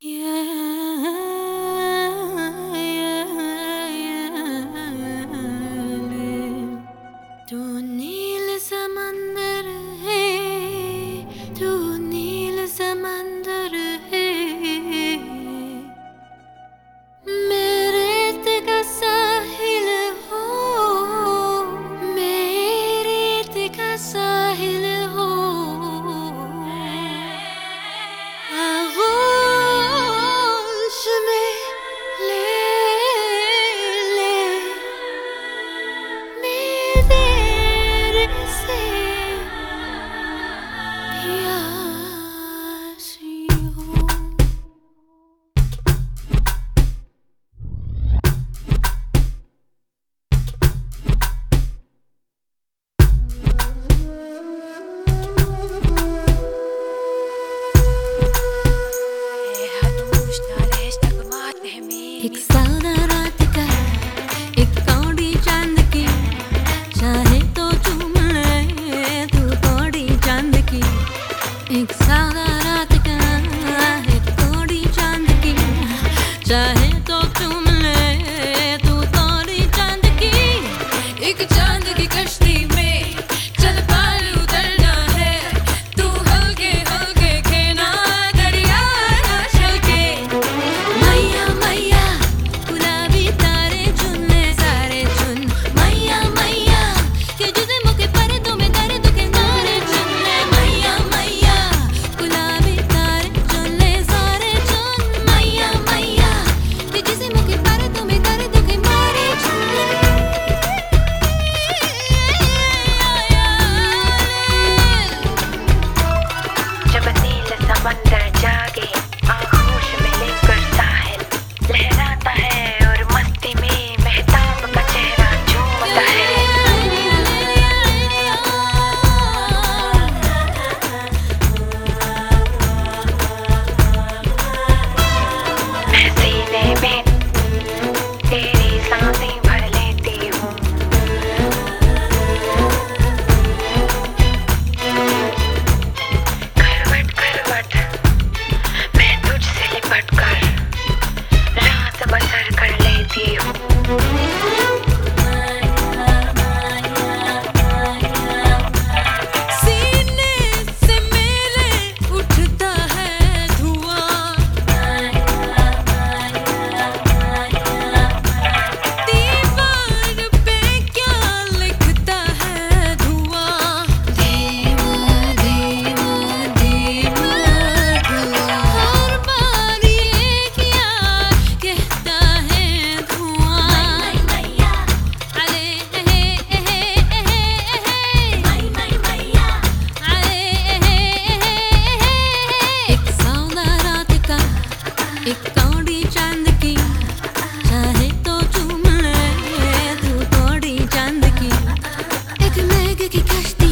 Yeah. Peki Porque quitaste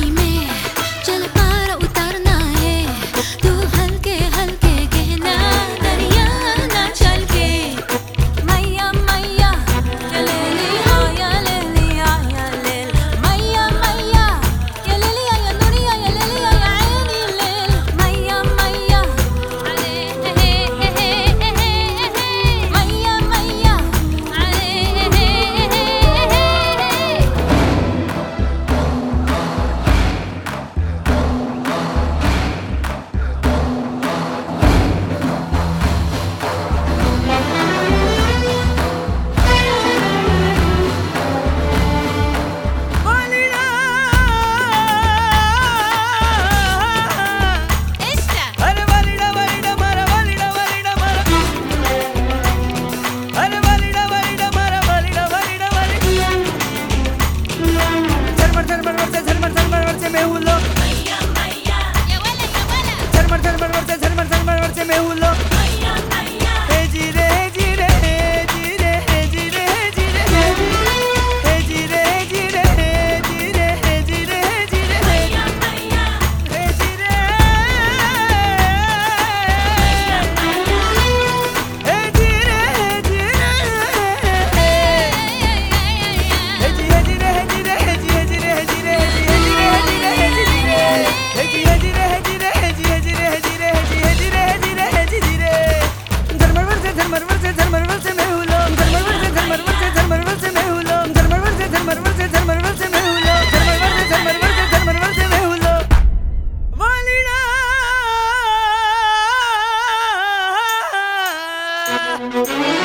Thank you.